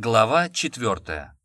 Глава четвертая.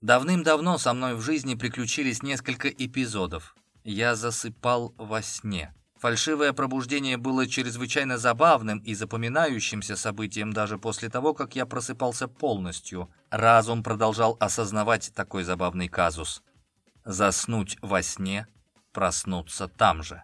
Давным-давно со мной в жизни приключились несколько эпизодов. Я засыпал во сне. Фальшивое пробуждение было чрезвычайно забавным и запоминающимся событием даже после того, как я просыпался полностью. Разум продолжал осознавать такой забавный казус. Заснуть во сне, проснуться там же.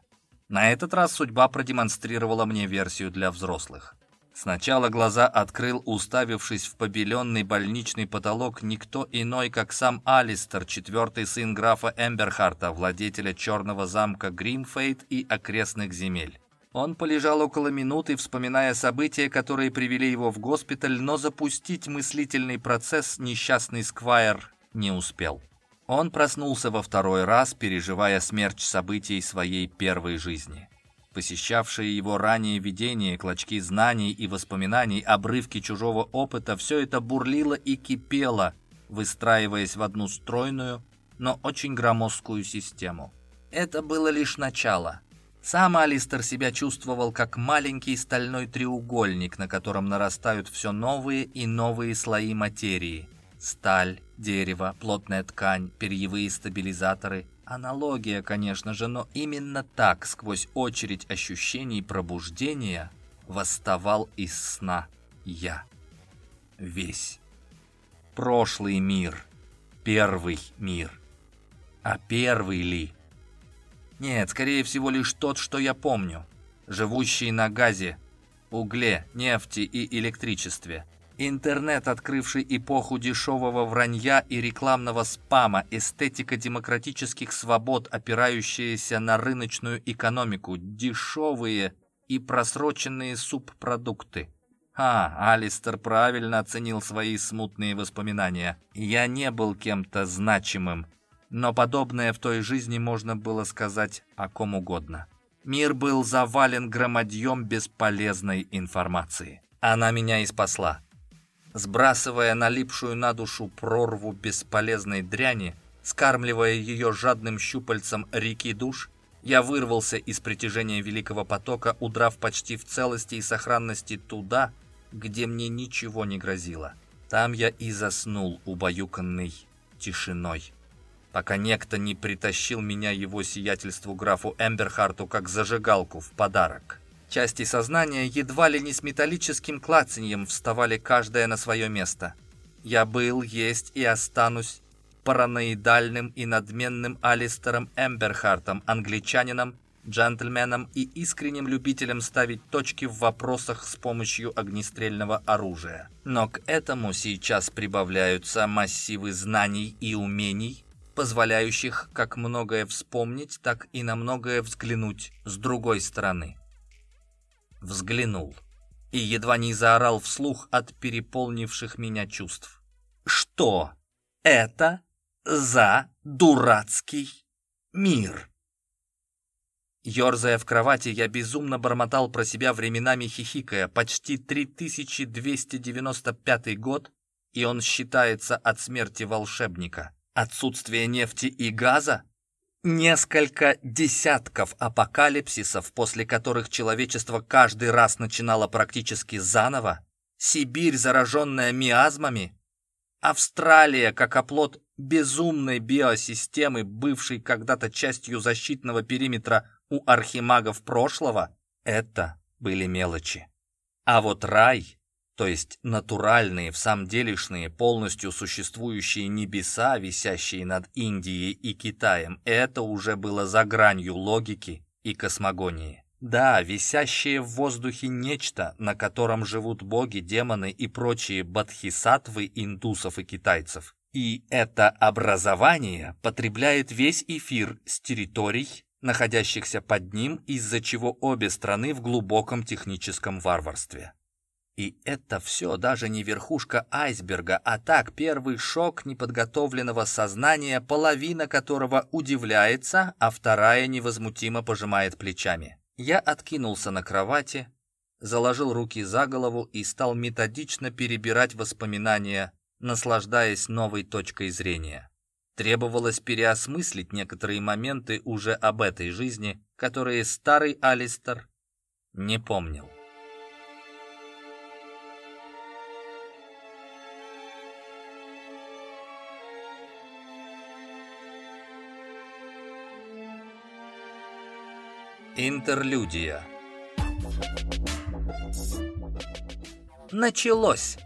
На этот раз судьба продемонстрировала мне версию для взрослых. Сначала глаза открыл, уставившись в побеленный больничный потолок, никто иной, как сам Алистер, четвертый сын графа Эмберхарта, владетеля черного замка Гримфейт и окрестных земель. Он полежал около минуты, вспоминая события, которые привели его в госпиталь, но запустить мыслительный процесс несчастный Сквайр не успел. Он проснулся во второй раз, переживая смерть событий своей первой жизни. Посещавшие его ранее видения, клочки знаний и воспоминаний, обрывки чужого опыта, все это бурлило и кипело, выстраиваясь в одну стройную, но очень громоздкую систему. Это было лишь начало. Сам Алистер себя чувствовал как маленький стальной треугольник, на котором нарастают все новые и новые слои материи. Сталь, дерево, плотная ткань, перьевые стабилизаторы – Аналогия, конечно же, но именно так, сквозь очередь ощущений пробуждения, восставал из сна я. Весь. Прошлый мир. Первый мир. А первый ли? Нет, скорее всего, лишь тот, что я помню. Живущий на газе, угле, нефти и электричестве – Интернет, открывший эпоху дешевого вранья и рекламного спама, эстетика демократических свобод, опирающаяся на рыночную экономику, дешевые и просроченные субпродукты. А, Алистер правильно оценил свои смутные воспоминания. Я не был кем-то значимым, но подобное в той жизни можно было сказать о ком угодно. Мир был завален громадьем бесполезной информации. Она меня и спасла. Сбрасывая налипшую на душу прорву бесполезной дряни, скармливая ее жадным щупальцем реки душ, я вырвался из притяжения великого потока, удрав почти в целости и сохранности туда, где мне ничего не грозило. Там я и заснул, убаюканный тишиной, пока некто не притащил меня его сиятельству графу Эмберхарту как зажигалку в подарок. Части сознания едва ли не с металлическим клацаньем вставали каждая на свое место. Я был, есть и останусь параноидальным и надменным Алистером Эмберхартом, англичанином, джентльменом и искренним любителем ставить точки в вопросах с помощью огнестрельного оружия. Но к этому сейчас прибавляются массивы знаний и умений, позволяющих как многое вспомнить, так и на многое взглянуть с другой стороны взглянул и едва не заорал вслух от переполнивших меня чувств. Что это за дурацкий мир? Ёрзая в кровати, я безумно бормотал про себя временами хихикая. Почти 3295 год, и он считается от смерти волшебника. Отсутствие нефти и газа Несколько десятков апокалипсисов, после которых человечество каждый раз начинало практически заново, Сибирь, зараженная миазмами, Австралия, как оплот безумной биосистемы, бывшей когда-то частью защитного периметра у архимагов прошлого, это были мелочи. А вот рай то есть натуральные, в самом делешные, полностью существующие небеса, висящие над Индией и Китаем, это уже было за гранью логики и космогонии. Да, висящее в воздухе нечто, на котором живут боги, демоны и прочие бодхисаттвы индусов и китайцев. И это образование потребляет весь эфир с территорий, находящихся под ним, из-за чего обе страны в глубоком техническом варварстве. И это все даже не верхушка айсберга, а так первый шок неподготовленного сознания, половина которого удивляется, а вторая невозмутимо пожимает плечами. Я откинулся на кровати, заложил руки за голову и стал методично перебирать воспоминания, наслаждаясь новой точкой зрения. Требовалось переосмыслить некоторые моменты уже об этой жизни, которые старый Алистер не помнил. Интерлюдия Началось!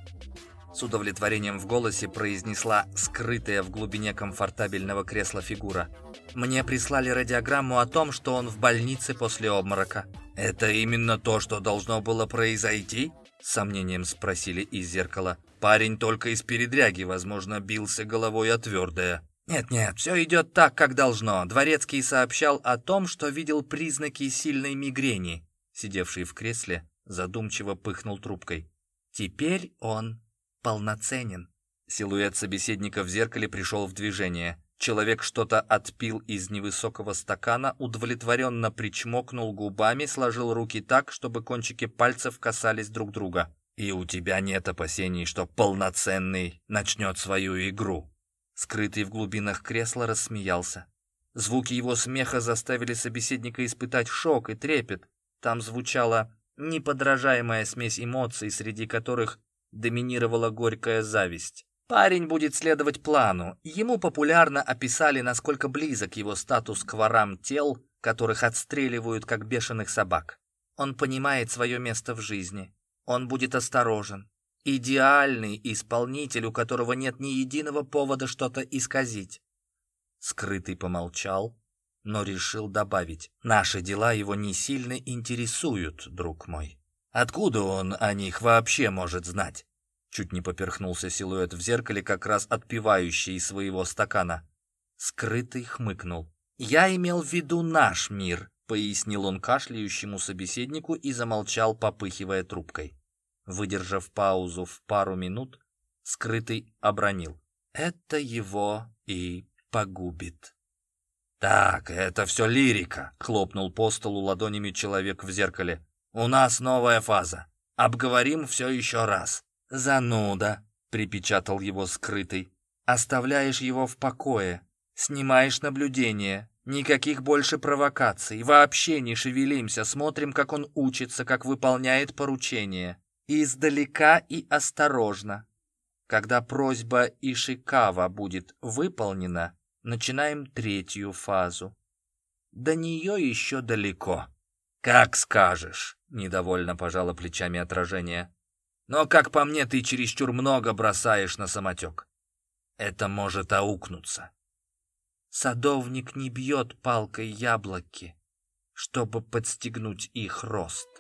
С удовлетворением в голосе произнесла скрытая в глубине комфортабельного кресла фигура. Мне прислали радиограмму о том, что он в больнице после обморока. «Это именно то, что должно было произойти?» С сомнением спросили из зеркала. Парень только из передряги, возможно, бился головой о твердое. «Нет-нет, все идет так, как должно. Дворецкий сообщал о том, что видел признаки сильной мигрени». Сидевший в кресле задумчиво пыхнул трубкой. «Теперь он полноценен. Силуэт собеседника в зеркале пришел в движение. Человек что-то отпил из невысокого стакана, удовлетворенно причмокнул губами, сложил руки так, чтобы кончики пальцев касались друг друга. «И у тебя нет опасений, что полноценный начнет свою игру?» Скрытый в глубинах кресла рассмеялся. Звуки его смеха заставили собеседника испытать шок и трепет. Там звучала неподражаемая смесь эмоций, среди которых доминировала горькая зависть. Парень будет следовать плану. Ему популярно описали, насколько близок его статус к ворам тел, которых отстреливают как бешеных собак. Он понимает свое место в жизни. Он будет осторожен. Идеальный исполнитель, у которого нет ни единого повода что-то исказить. Скрытый помолчал, но решил добавить. Наши дела его не сильно интересуют, друг мой. Откуда он о них вообще может знать? Чуть не поперхнулся силуэт в зеркале, как раз отпивающий из своего стакана. Скрытый хмыкнул. «Я имел в виду наш мир», — пояснил он кашляющему собеседнику и замолчал, попыхивая трубкой. Выдержав паузу в пару минут, Скрытый обронил. «Это его и погубит». «Так, это все лирика», — хлопнул по столу ладонями человек в зеркале. У нас новая фаза. Обговорим все еще раз. Зануда, припечатал его скрытый. Оставляешь его в покое. Снимаешь наблюдение. Никаких больше провокаций. Вообще не шевелимся. Смотрим, как он учится, как выполняет поручения. Издалека и осторожно. Когда просьба Ишикава будет выполнена, начинаем третью фазу. До нее еще далеко. «Как скажешь», — недовольно пожала плечами отражение. «Но, как по мне, ты чересчур много бросаешь на самотек. Это может аукнуться». Садовник не бьет палкой яблоки, чтобы подстегнуть их рост.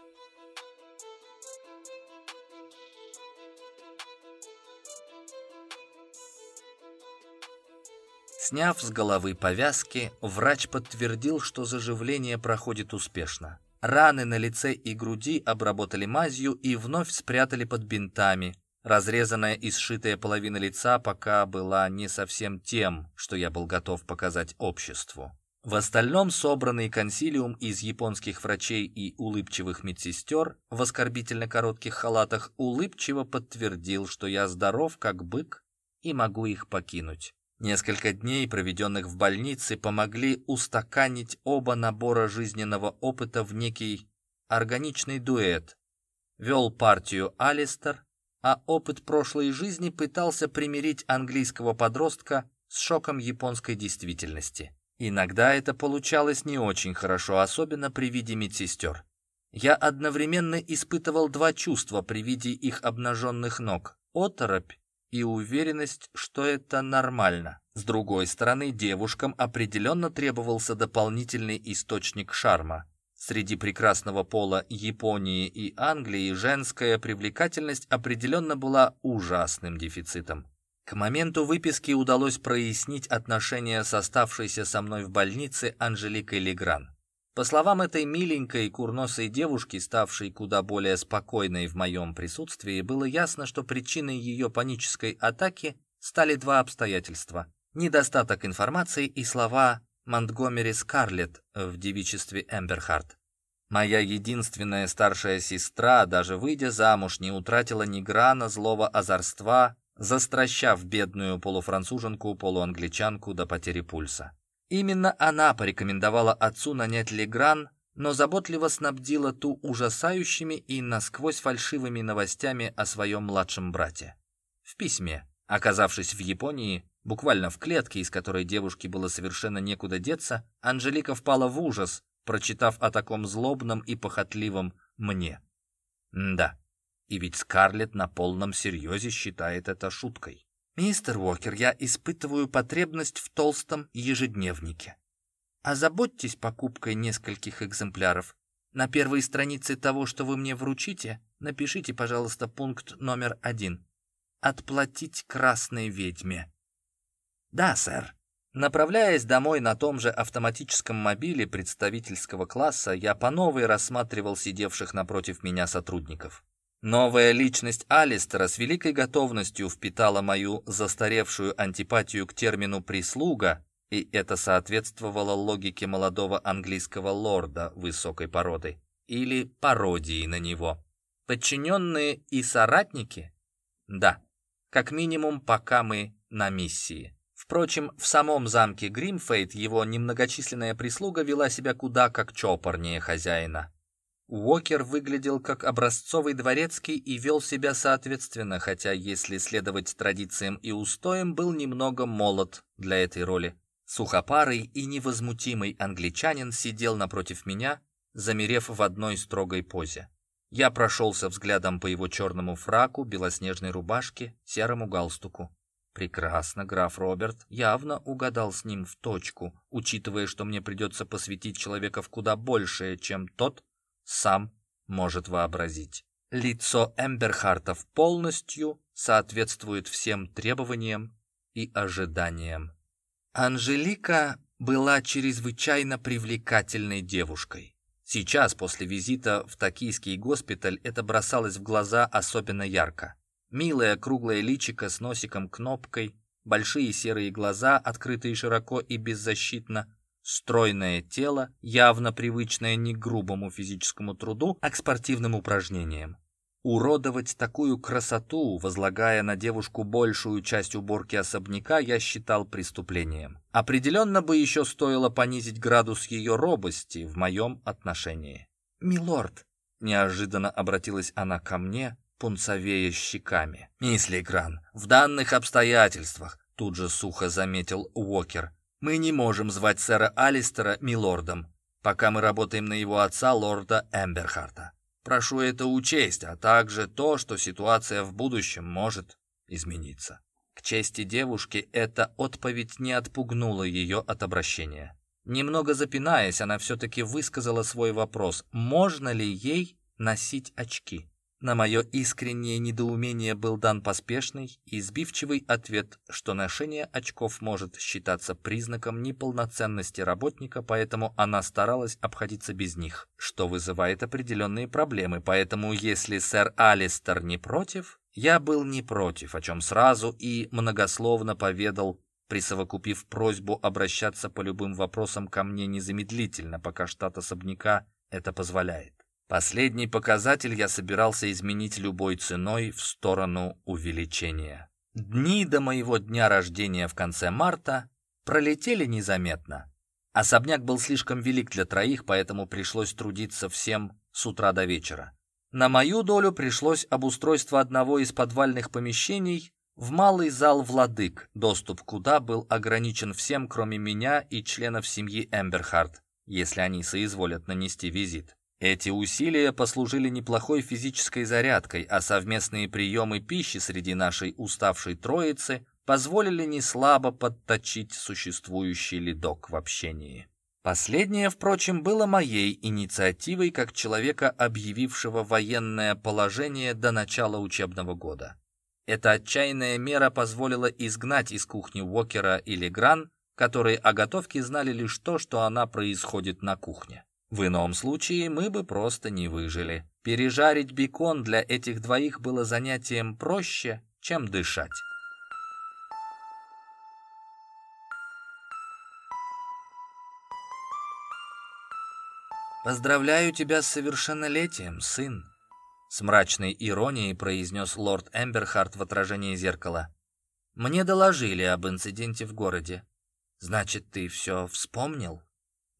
Сняв с головы повязки, врач подтвердил, что заживление проходит успешно. Раны на лице и груди обработали мазью и вновь спрятали под бинтами. Разрезанная и сшитая половина лица пока была не совсем тем, что я был готов показать обществу. В остальном собранный консилиум из японских врачей и улыбчивых медсестер в оскорбительно коротких халатах улыбчиво подтвердил, что я здоров как бык и могу их покинуть. Несколько дней, проведенных в больнице, помогли устаканить оба набора жизненного опыта в некий органичный дуэт. Вел партию Алистер, а опыт прошлой жизни пытался примирить английского подростка с шоком японской действительности. Иногда это получалось не очень хорошо, особенно при виде медсестер. Я одновременно испытывал два чувства при виде их обнаженных ног – оторопь и уверенность, что это нормально. С другой стороны, девушкам определенно требовался дополнительный источник шарма. Среди прекрасного пола Японии и Англии женская привлекательность определенно была ужасным дефицитом. К моменту выписки удалось прояснить отношения с оставшейся со мной в больнице Анжеликой Легран. По словам этой миленькой курносой девушки, ставшей куда более спокойной в моем присутствии, было ясно, что причиной ее панической атаки стали два обстоятельства. Недостаток информации и слова Монтгомери Скарлетт в девичестве Эмберхарт. Моя единственная старшая сестра, даже выйдя замуж, не утратила ни грана злого озорства застращав бедную полуфранцуженку-полуангличанку до потери пульса. Именно она порекомендовала отцу нанять Легран, но заботливо снабдила ту ужасающими и насквозь фальшивыми новостями о своем младшем брате. В письме, оказавшись в Японии, буквально в клетке, из которой девушке было совершенно некуда деться, Анжелика впала в ужас, прочитав о таком злобном и похотливом «мне». да, и ведь Скарлетт на полном серьезе считает это шуткой. «Мистер Уокер, я испытываю потребность в толстом ежедневнике. Озаботьтесь покупкой нескольких экземпляров. На первой странице того, что вы мне вручите, напишите, пожалуйста, пункт номер один. Отплатить красной ведьме». «Да, сэр». Направляясь домой на том же автоматическом мобиле представительского класса, я по новой рассматривал сидевших напротив меня сотрудников. Новая личность Алистера с великой готовностью впитала мою застаревшую антипатию к термину «прислуга», и это соответствовало логике молодого английского лорда высокой породы, или пародии на него. Подчиненные и соратники? Да, как минимум, пока мы на миссии. Впрочем, в самом замке Гримфейт его немногочисленная прислуга вела себя куда как чопорнее хозяина. Уокер выглядел как образцовый дворецкий и вел себя соответственно, хотя, если следовать традициям и устоям, был немного молод для этой роли. Сухопарый и невозмутимый англичанин сидел напротив меня, замерев в одной строгой позе. Я прошелся взглядом по его черному фраку, белоснежной рубашке, серому галстуку. Прекрасно, граф Роберт явно угадал с ним в точку, учитывая, что мне придется посвятить человека в куда большее, чем тот, сам может вообразить. Лицо Эмберхартов полностью соответствует всем требованиям и ожиданиям. Анжелика была чрезвычайно привлекательной девушкой. Сейчас, после визита в токийский госпиталь, это бросалось в глаза особенно ярко. Милое круглое личико с носиком-кнопкой, большие серые глаза, открытые широко и беззащитно, Стройное тело, явно привычное не к грубому физическому труду, а к спортивным упражнениям. Уродовать такую красоту, возлагая на девушку большую часть уборки особняка, я считал преступлением. Определенно бы еще стоило понизить градус ее робости в моем отношении. «Милорд», — неожиданно обратилась она ко мне, пунцовея щеками. «Мисс Легран, в данных обстоятельствах», — тут же сухо заметил Уокер, мы не можем звать сэра Алистера милордом, пока мы работаем на его отца, лорда Эмберхарта. Прошу это учесть, а также то, что ситуация в будущем может измениться. К чести девушки, эта отповедь не отпугнула ее от обращения. Немного запинаясь, она все-таки высказала свой вопрос, можно ли ей носить очки. На мое искреннее недоумение был дан поспешный и сбивчивый ответ, что ношение очков может считаться признаком неполноценности работника, поэтому она старалась обходиться без них, что вызывает определенные проблемы. Поэтому, если сэр Алистер не против, я был не против, о чем сразу и многословно поведал, присовокупив просьбу обращаться по любым вопросам ко мне незамедлительно, пока штат особняка это позволяет. Последний показатель я собирался изменить любой ценой в сторону увеличения. Дни до моего дня рождения в конце марта пролетели незаметно. Особняк был слишком велик для троих, поэтому пришлось трудиться всем с утра до вечера. На мою долю пришлось обустройство одного из подвальных помещений в малый зал владык, доступ куда был ограничен всем, кроме меня и членов семьи Эмберхарт, если они соизволят нанести визит. Эти усилия послужили неплохой физической зарядкой, а совместные приемы пищи среди нашей уставшей троицы позволили неслабо подточить существующий ледок в общении. Последнее, впрочем, было моей инициативой как человека, объявившего военное положение до начала учебного года. Эта отчаянная мера позволила изгнать из кухни Уокера и Легран, которые о готовке знали лишь то, что она происходит на кухне. В ином случае мы бы просто не выжили. Пережарить бекон для этих двоих было занятием проще, чем дышать. «Поздравляю тебя с совершеннолетием, сын!» С мрачной иронией произнес лорд Эмберхарт в отражении зеркала. «Мне доложили об инциденте в городе. Значит, ты все вспомнил?»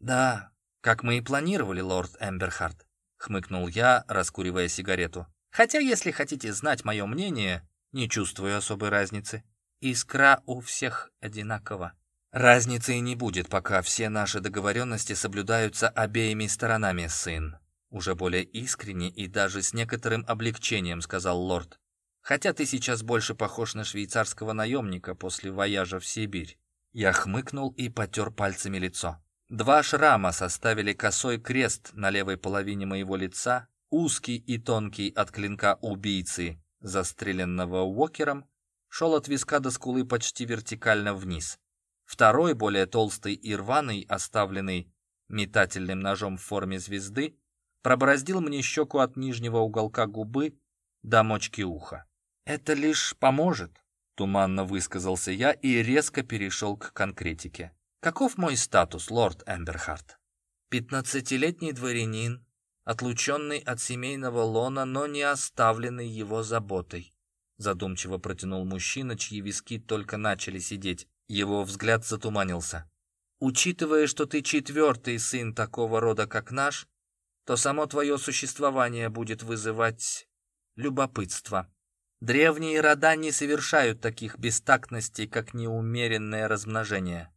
«Да, как мы и планировали, лорд Эмберхарт», — хмыкнул я, раскуривая сигарету. «Хотя, если хотите знать мое мнение, не чувствую особой разницы. Искра у всех одинакова». «Разницы и не будет, пока все наши договоренности соблюдаются обеими сторонами, сын», уже более искренне и даже с некоторым облегчением сказал лорд. «Хотя ты сейчас больше похож на швейцарского наемника после вояжа в Сибирь». Я хмыкнул и потер пальцами лицо. Два шрама составили косой крест на левой половине моего лица, узкий и тонкий от клинка убийцы, застреленного Уокером, шел от виска до скулы почти вертикально вниз. Второй, более толстый и рваный, оставленный метательным ножом в форме звезды, пробороздил мне щеку от нижнего уголка губы до мочки уха. «Это лишь поможет», — туманно высказался я и резко перешел к конкретике. «Каков мой статус, лорд Эмберхарт?» «Пятнадцатилетний дворянин, отлученный от семейного лона, но не оставленный его заботой», задумчиво протянул мужчина, чьи виски только начали сидеть. Его взгляд затуманился. Учитывая, что ты четвертый сын такого рода, как наш, то само твое существование будет вызывать любопытство. Древние рода не совершают таких бестактностей, как неумеренное размножение.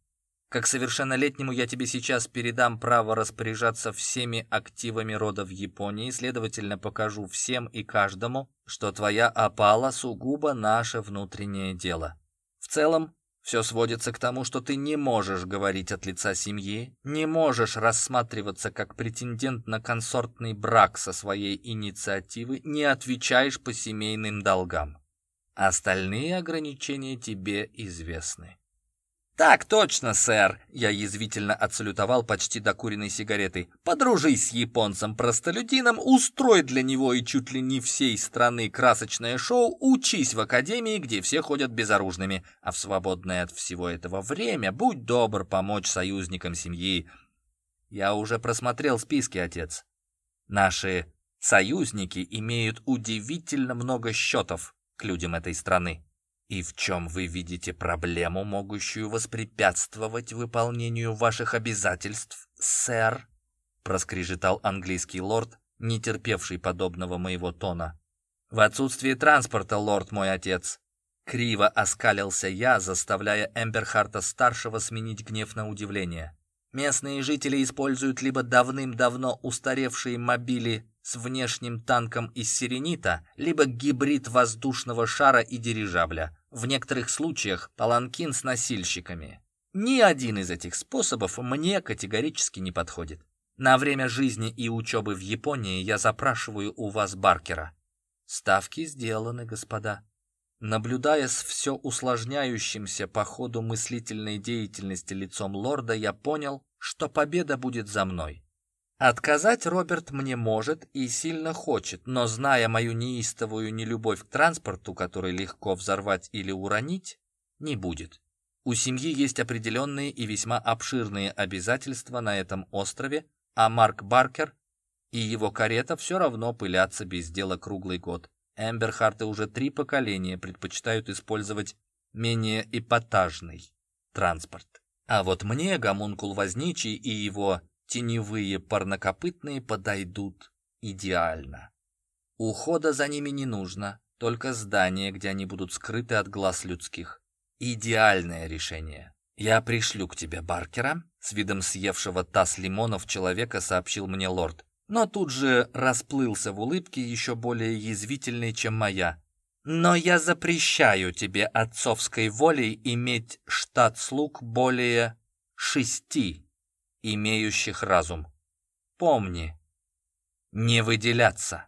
Как совершеннолетнему я тебе сейчас передам право распоряжаться всеми активами рода в Японии, следовательно, покажу всем и каждому, что твоя опала сугубо наше внутреннее дело. В целом, все сводится к тому, что ты не можешь говорить от лица семьи, не можешь рассматриваться как претендент на консортный брак со своей инициативы, не отвечаешь по семейным долгам. Остальные ограничения тебе известны. «Так точно, сэр!» Я язвительно отсалютовал почти докуренной сигаретой. «Подружись с японцем-простолюдином, устрой для него и чуть ли не всей страны красочное шоу, учись в академии, где все ходят безоружными, а в свободное от всего этого время будь добр помочь союзникам семьи. Я уже просмотрел списки, отец. Наши союзники имеют удивительно много счетов к людям этой страны. «И в чем вы видите проблему, могущую воспрепятствовать выполнению ваших обязательств, сэр?» проскрежетал английский лорд, не терпевший подобного моего тона. «В отсутствии транспорта, лорд мой отец!» Криво оскалился я, заставляя Эмберхарта-старшего сменить гнев на удивление. Местные жители используют либо давным-давно устаревшие мобили с внешним танком из сиренита, либо гибрид воздушного шара и дирижабля. В некоторых случаях паланкин с носильщиками. Ни один из этих способов мне категорически не подходит. На время жизни и учебы в Японии я запрашиваю у вас Баркера. Ставки сделаны, господа. Наблюдая с все усложняющимся по ходу мыслительной деятельности лицом лорда, я понял, что победа будет за мной. Отказать Роберт мне может и сильно хочет, но зная мою неистовую нелюбовь к транспорту, который легко взорвать или уронить, не будет. У семьи есть определенные и весьма обширные обязательства на этом острове, а Марк Баркер и его карета все равно пылятся без дела круглый год. Эмберхарты уже три поколения предпочитают использовать менее эпатажный транспорт. А вот мне, гомункул возничий и его теневые парнокопытные подойдут идеально. Ухода за ними не нужно, только здание, где они будут скрыты от глаз людских. Идеальное решение. Я пришлю к тебе Баркера, с видом съевшего таз лимонов человека сообщил мне лорд. Но тут же расплылся в улыбке еще более язвительной, чем моя. Но я запрещаю тебе отцовской волей иметь штат слуг более шести имеющих разум. Помни, не выделяться.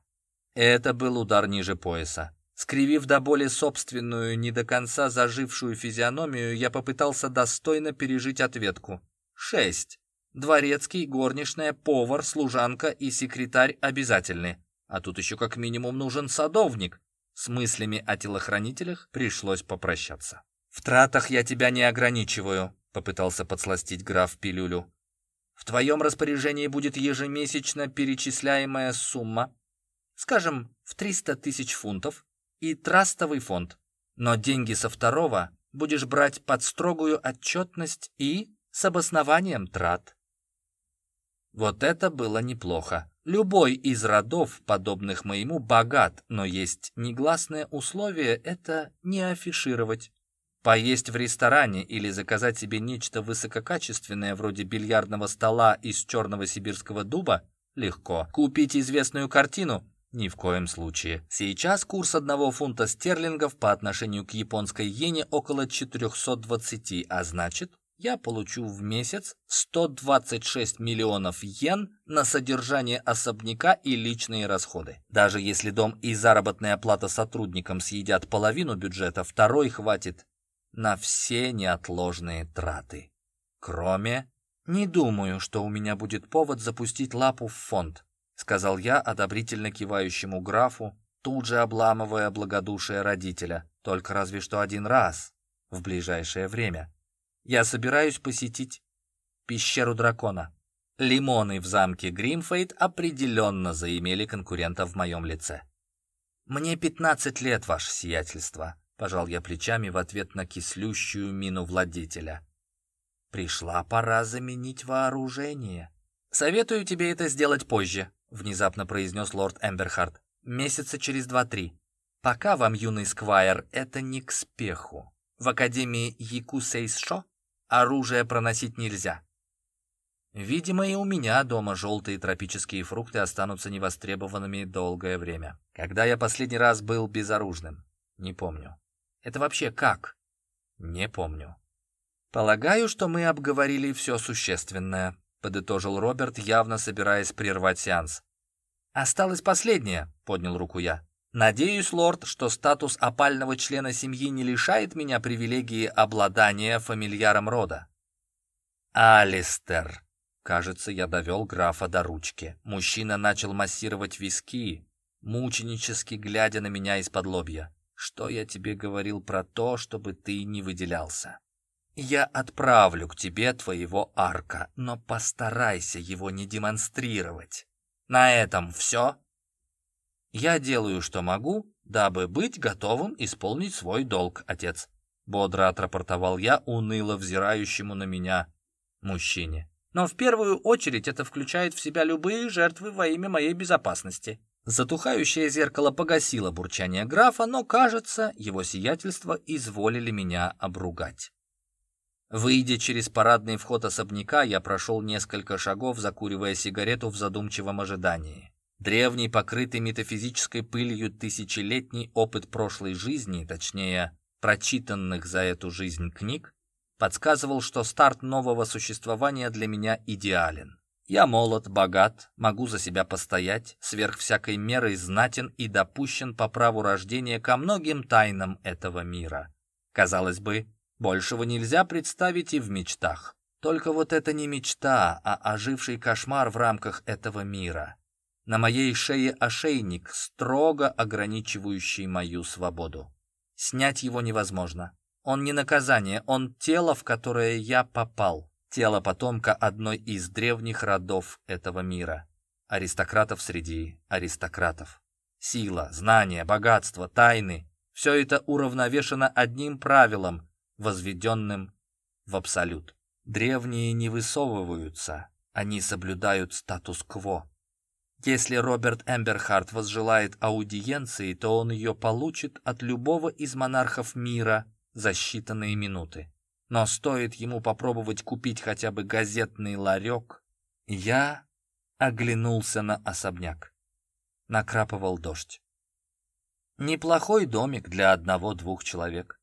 Это был удар ниже пояса. Скривив до боли собственную, не до конца зажившую физиономию, я попытался достойно пережить ответку. Шесть. Дворецкий, горничная, повар, служанка и секретарь обязательны. А тут еще как минимум нужен садовник. С мыслями о телохранителях пришлось попрощаться. «В тратах я тебя не ограничиваю», — попытался подсластить граф пилюлю. В твоем распоряжении будет ежемесячно перечисляемая сумма, скажем, в 300 тысяч фунтов, и трастовый фонд. Но деньги со второго будешь брать под строгую отчетность и с обоснованием трат. Вот это было неплохо. Любой из родов, подобных моему, богат, но есть негласное условие – это не афишировать. Поесть в ресторане или заказать себе нечто высококачественное, вроде бильярдного стола из черного сибирского дуба – легко. Купить известную картину – ни в коем случае. Сейчас курс одного фунта стерлингов по отношению к японской иене около 420, а значит, я получу в месяц 126 миллионов йен на содержание особняка и личные расходы. Даже если дом и заработная плата сотрудникам съедят половину бюджета, второй хватит на все неотложные траты. Кроме... «Не думаю, что у меня будет повод запустить лапу в фонд», сказал я одобрительно кивающему графу, тут же обламывая благодушие родителя, только разве что один раз в ближайшее время. Я собираюсь посетить пещеру дракона. Лимоны в замке Гримфейд определенно заимели конкурента в моем лице. «Мне пятнадцать лет, ваше сиятельство», — пожал я плечами в ответ на кислющую мину владетеля. «Пришла пора заменить вооружение». «Советую тебе это сделать позже», — внезапно произнес лорд Эмберхард. «Месяца через два-три. Пока вам, юный сквайр, это не к спеху. В Академии Якусейшо оружие проносить нельзя. Видимо, и у меня дома желтые тропические фрукты останутся невостребованными долгое время. Когда я последний раз был безоружным? Не помню. Это вообще как? Не помню. Полагаю, что мы обговорили все существенное, подытожил Роберт, явно собираясь прервать сеанс. Осталось последнее, поднял руку я. Надеюсь, лорд, что статус опального члена семьи не лишает меня привилегии обладания фамильяром рода. Алистер. Кажется, я довел графа до ручки. Мужчина начал массировать виски, мученически глядя на меня из-под лобья. Что я тебе говорил про то, чтобы ты не выделялся? Я отправлю к тебе твоего арка, но постарайся его не демонстрировать. На этом все. Я делаю, что могу, дабы быть готовым исполнить свой долг, отец. Бодро отрапортовал я уныло взирающему на меня мужчине. Но в первую очередь это включает в себя любые жертвы во имя моей безопасности. Затухающее зеркало погасило бурчание графа, но, кажется, его сиятельство изволили меня обругать. Выйдя через парадный вход особняка, я прошел несколько шагов, закуривая сигарету в задумчивом ожидании. Древний, покрытый метафизической пылью тысячелетний опыт прошлой жизни, точнее, прочитанных за эту жизнь книг, подсказывал, что старт нового существования для меня идеален. Я молод, богат, могу за себя постоять, сверх всякой меры знатен и допущен по праву рождения ко многим тайнам этого мира. Казалось бы, большего нельзя представить и в мечтах. Только вот это не мечта, а оживший кошмар в рамках этого мира. На моей шее ошейник, строго ограничивающий мою свободу. Снять его невозможно. Он не наказание, он тело, в которое я попал. Тело потомка одной из древних родов этого мира. Аристократов среди аристократов. Сила, знания, богатство, тайны — все это уравновешено одним правилом, возведенным в абсолют. Древние не высовываются, они соблюдают статус-кво. Если Роберт Эмберхарт возжелает аудиенции, то он ее получит от любого из монархов мира за считанные минуты. Но стоит ему попробовать купить хотя бы газетный ларек, я оглянулся на особняк. Накрапывал дождь. Неплохой домик для одного-двух человек.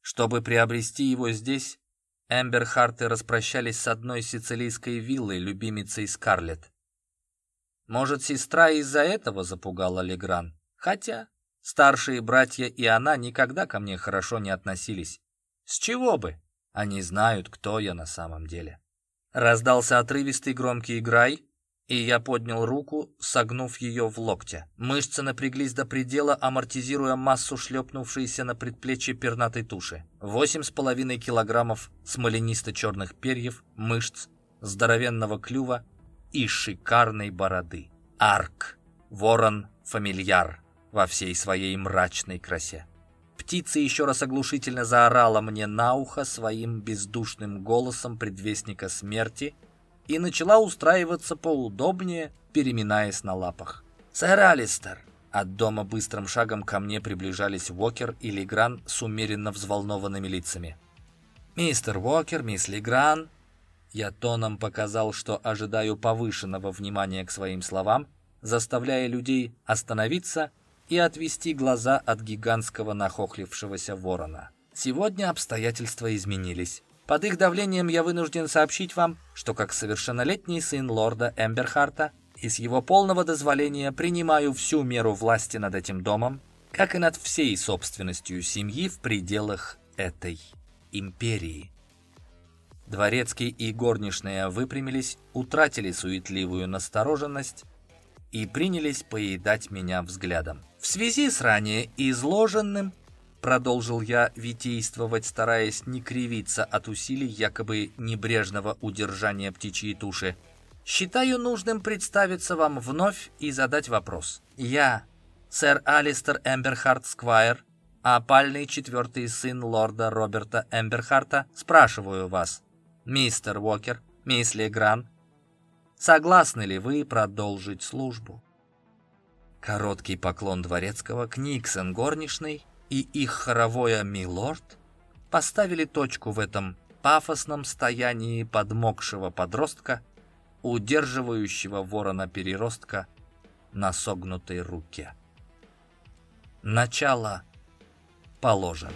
Чтобы приобрести его здесь, Эмберхарты распрощались с одной сицилийской виллой, любимицей Скарлетт. Может, сестра из-за этого запугала Легран? Хотя старшие братья и она никогда ко мне хорошо не относились. С чего бы? Они знают, кто я на самом деле. Раздался отрывистый громкий грай, и я поднял руку, согнув ее в локте. Мышцы напряглись до предела, амортизируя массу шлепнувшейся на предплечье пернатой туши. Восемь с половиной килограммов смоленисто-черных перьев, мышц, здоровенного клюва и шикарной бороды. Арк. Ворон фамильяр во всей своей мрачной красе. Птица еще раз оглушительно заорала мне на ухо своим бездушным голосом предвестника смерти и начала устраиваться поудобнее, переминаясь на лапах. «Сэр Алистер!» От дома быстрым шагом ко мне приближались Уокер и Легран с умеренно взволнованными лицами. «Мистер Уокер, мисс Легран!» Я тоном показал, что ожидаю повышенного внимания к своим словам, заставляя людей остановиться и отвести глаза от гигантского нахохлившегося ворона. Сегодня обстоятельства изменились. Под их давлением я вынужден сообщить вам, что как совершеннолетний сын лорда Эмберхарта и с его полного дозволения принимаю всю меру власти над этим домом, как и над всей собственностью семьи в пределах этой империи. Дворецкий и горничная выпрямились, утратили суетливую настороженность и принялись поедать меня взглядом. В связи с ранее изложенным, продолжил я витийствовать, стараясь не кривиться от усилий якобы небрежного удержания птичьей туши, считаю нужным представиться вам вновь и задать вопрос. Я, сэр Алистер Эмберхарт Сквайр, опальный четвертый сын лорда Роберта Эмберхарта, спрашиваю вас, мистер Уокер, мисс Легран, Согласны ли вы продолжить службу? Короткий поклон дворецкого к Никсон горничной и их хоровое «Милорд» поставили точку в этом пафосном стоянии подмокшего подростка, удерживающего ворона-переростка на согнутой руке. Начало положено.